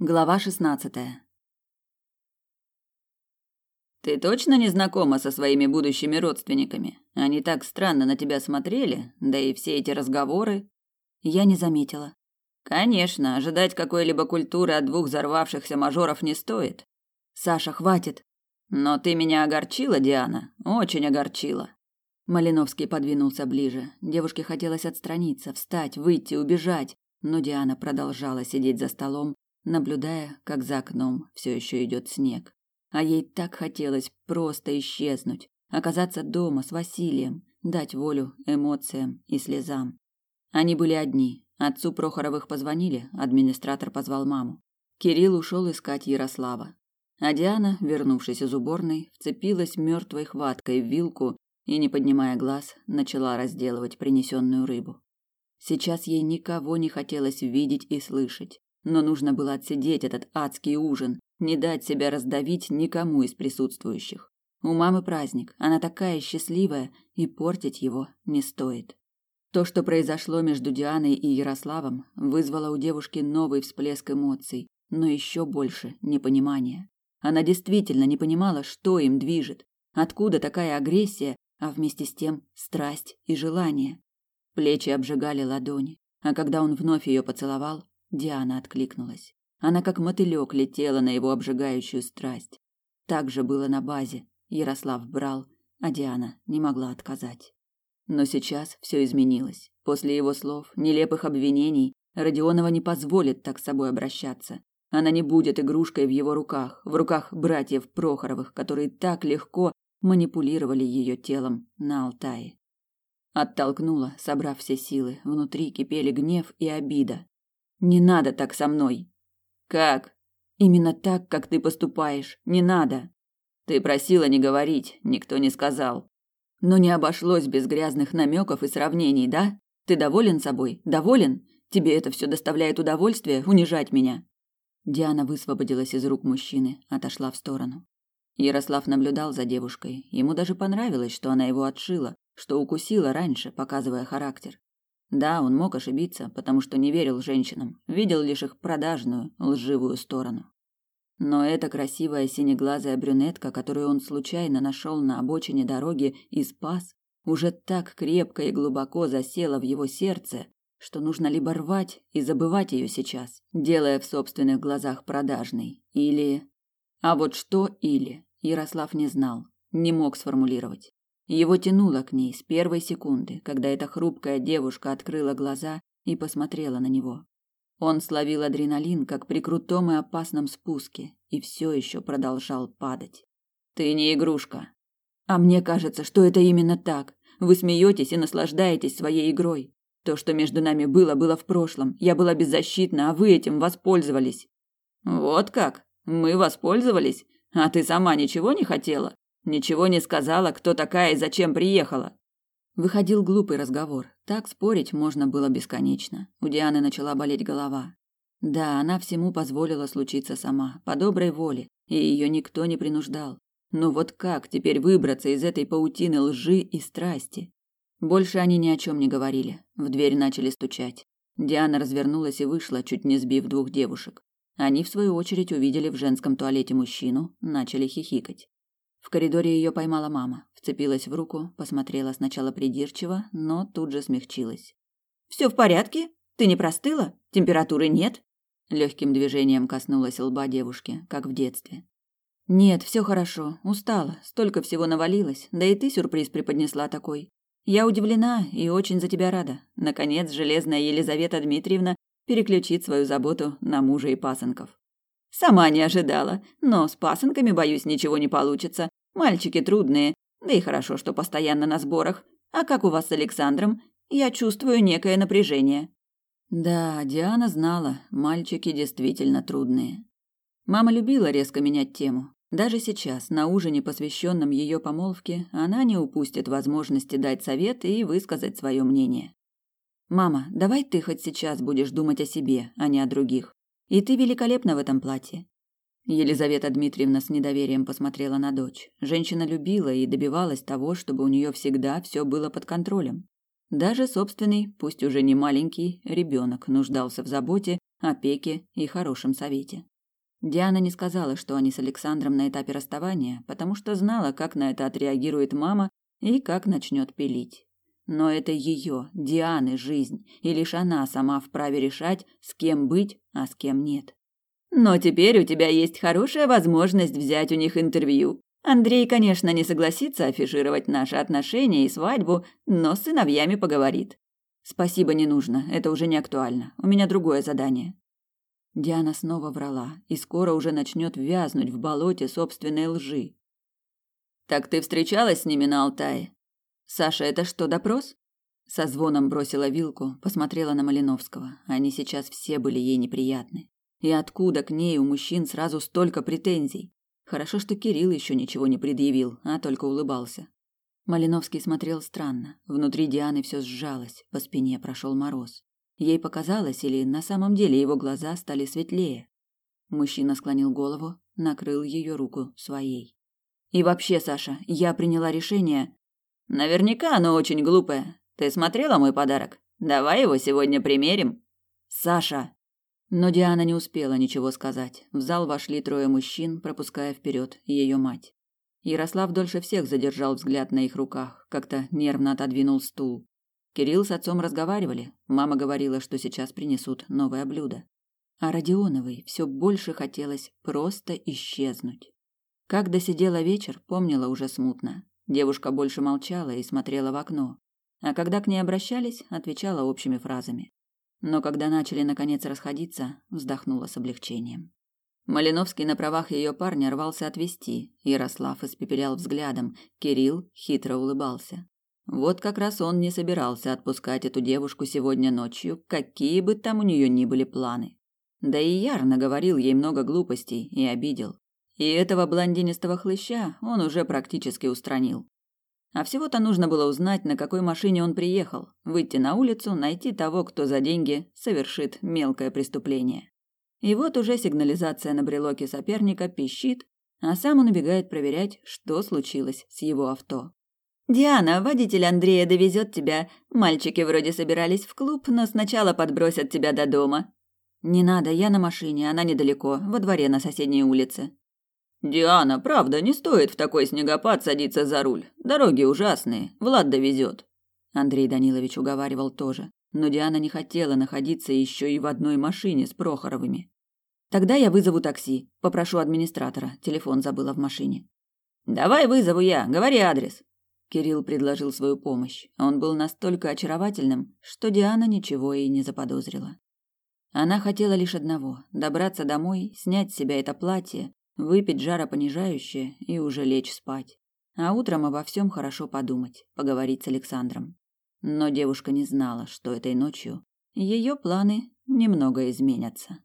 Глава шестнадцатая. Ты точно не знакома со своими будущими родственниками? Они так странно на тебя смотрели, да и все эти разговоры. Я не заметила. Конечно, ожидать какой-либо культуры от двух взорвавшихся мажоров не стоит. Саша, хватит. Но ты меня огорчила, Диана, очень огорчила. Малиновский подвинулся ближе. Девушке хотелось отстраниться, встать, выйти, убежать, но Диана продолжала сидеть за столом, наблюдая, как за окном все еще идет снег. А ей так хотелось просто исчезнуть, оказаться дома с Василием, дать волю эмоциям и слезам. Они были одни. Отцу Прохоровых позвонили, администратор позвал маму. Кирилл ушел искать Ярослава. А Диана, вернувшись из уборной, вцепилась мертвой хваткой в вилку и, не поднимая глаз, начала разделывать принесенную рыбу. Сейчас ей никого не хотелось видеть и слышать. Но нужно было отсидеть этот адский ужин, не дать себя раздавить никому из присутствующих. У мамы праздник, она такая счастливая, и портить его не стоит. То, что произошло между Дианой и Ярославом, вызвало у девушки новый всплеск эмоций, но еще больше непонимания. Она действительно не понимала, что им движет, откуда такая агрессия, а вместе с тем страсть и желание. Плечи обжигали ладони, а когда он вновь ее поцеловал, Диана откликнулась. Она как мотылек летела на его обжигающую страсть. Так же было на базе. Ярослав брал, а Диана не могла отказать. Но сейчас все изменилось. После его слов, нелепых обвинений, Родионова не позволит так с собой обращаться. Она не будет игрушкой в его руках, в руках братьев Прохоровых, которые так легко манипулировали ее телом на Алтае. Оттолкнула, собрав все силы. Внутри кипели гнев и обида. Не надо так со мной. Как? Именно так, как ты поступаешь. Не надо. Ты просила не говорить, никто не сказал. Но не обошлось без грязных намеков и сравнений, да? Ты доволен собой? Доволен? Тебе это все доставляет удовольствие унижать меня? Диана высвободилась из рук мужчины, отошла в сторону. Ярослав наблюдал за девушкой. Ему даже понравилось, что она его отшила, что укусила раньше, показывая характер. Да, он мог ошибиться, потому что не верил женщинам, видел лишь их продажную, лживую сторону. Но эта красивая синеглазая брюнетка, которую он случайно нашел на обочине дороги и спас, уже так крепко и глубоко засела в его сердце, что нужно либо рвать и забывать ее сейчас, делая в собственных глазах продажной, или... А вот что или, Ярослав не знал, не мог сформулировать. Его тянуло к ней с первой секунды, когда эта хрупкая девушка открыла глаза и посмотрела на него. Он словил адреналин, как при крутом и опасном спуске, и все еще продолжал падать. «Ты не игрушка». «А мне кажется, что это именно так. Вы смеетесь и наслаждаетесь своей игрой. То, что между нами было, было в прошлом. Я была беззащитна, а вы этим воспользовались». «Вот как? Мы воспользовались? А ты сама ничего не хотела?» Ничего не сказала, кто такая и зачем приехала. Выходил глупый разговор. Так спорить можно было бесконечно. У Дианы начала болеть голова. Да, она всему позволила случиться сама, по доброй воле, и ее никто не принуждал. Но вот как теперь выбраться из этой паутины лжи и страсти? Больше они ни о чем не говорили. В дверь начали стучать. Диана развернулась и вышла, чуть не сбив двух девушек. Они, в свою очередь, увидели в женском туалете мужчину, начали хихикать. В коридоре ее поймала мама, вцепилась в руку, посмотрела сначала придирчиво, но тут же смягчилась. Все в порядке? Ты не простыла? Температуры нет? Легким движением коснулась лба девушки, как в детстве. Нет, все хорошо, устала, столько всего навалилось, да и ты сюрприз преподнесла такой. Я удивлена и очень за тебя рада. Наконец, железная Елизавета Дмитриевна переключит свою заботу на мужа и пасынков. Сама не ожидала, но с пасынками, боюсь, ничего не получится. Мальчики трудные, да и хорошо, что постоянно на сборах. А как у вас с Александром? Я чувствую некое напряжение. Да, Диана знала, мальчики действительно трудные. Мама любила резко менять тему. Даже сейчас, на ужине, посвященном ее помолвке, она не упустит возможности дать совет и высказать свое мнение. «Мама, давай ты хоть сейчас будешь думать о себе, а не о других. И ты великолепна в этом платье. Елизавета Дмитриевна с недоверием посмотрела на дочь. Женщина любила и добивалась того, чтобы у нее всегда все было под контролем. Даже собственный, пусть уже не маленький, ребенок нуждался в заботе, опеке и хорошем совете. Диана не сказала, что они с Александром на этапе расставания, потому что знала, как на это отреагирует мама и как начнет пилить. Но это ее, Дианы, жизнь, и лишь она сама вправе решать, с кем быть, а с кем нет. Но теперь у тебя есть хорошая возможность взять у них интервью. Андрей, конечно, не согласится афишировать наши отношения и свадьбу, но с сыновьями поговорит. Спасибо, не нужно, это уже не актуально. У меня другое задание. Диана снова врала и скоро уже начнет вязнуть в болоте собственной лжи. Так ты встречалась с ними на Алтае? Саша, это что, допрос? Со звоном бросила вилку, посмотрела на Малиновского. Они сейчас все были ей неприятны. И откуда к ней у мужчин сразу столько претензий? Хорошо, что Кирилл еще ничего не предъявил, а только улыбался. Малиновский смотрел странно. Внутри Дианы все сжалось, по спине прошел мороз. Ей показалось, или на самом деле его глаза стали светлее. Мужчина склонил голову, накрыл ее руку своей. И вообще, Саша, я приняла решение. Наверняка оно очень глупое. Ты смотрела мой подарок? Давай его сегодня примерим. Саша. Но Диана не успела ничего сказать. В зал вошли трое мужчин, пропуская вперед ее мать. Ярослав дольше всех задержал взгляд на их руках, как-то нервно отодвинул стул. Кирилл с отцом разговаривали. Мама говорила, что сейчас принесут новое блюдо. А Родионовой все больше хотелось просто исчезнуть. Как досидела вечер, помнила уже смутно. Девушка больше молчала и смотрела в окно, а когда к ней обращались, отвечала общими фразами. Но когда начали наконец расходиться, вздохнула с облегчением. Малиновский на правах ее парня рвался отвести. Ярослав испепелял взглядом, Кирилл хитро улыбался. Вот как раз он не собирался отпускать эту девушку сегодня ночью, какие бы там у нее ни были планы. Да и Яр наговорил ей много глупостей и обидел. И этого блондинистого хлыща он уже практически устранил. А всего-то нужно было узнать, на какой машине он приехал, выйти на улицу, найти того, кто за деньги совершит мелкое преступление. И вот уже сигнализация на брелоке соперника пищит, а сам он убегает проверять, что случилось с его авто. «Диана, водитель Андрея довезет тебя. Мальчики вроде собирались в клуб, но сначала подбросят тебя до дома». «Не надо, я на машине, она недалеко, во дворе на соседней улице». Диана, правда, не стоит в такой снегопад садиться за руль. Дороги ужасные. Влад довезет. Андрей Данилович уговаривал тоже, но Диана не хотела находиться еще и в одной машине с Прохоровыми. Тогда я вызову такси, попрошу администратора. Телефон забыла в машине. Давай вызову я. Говори адрес. Кирилл предложил свою помощь. Он был настолько очаровательным, что Диана ничего и не заподозрила. Она хотела лишь одного добраться домой, снять с себя это платье, выпить жаропонижающее и уже лечь спать. А утром обо всем хорошо подумать, поговорить с Александром. Но девушка не знала, что этой ночью ее планы немного изменятся.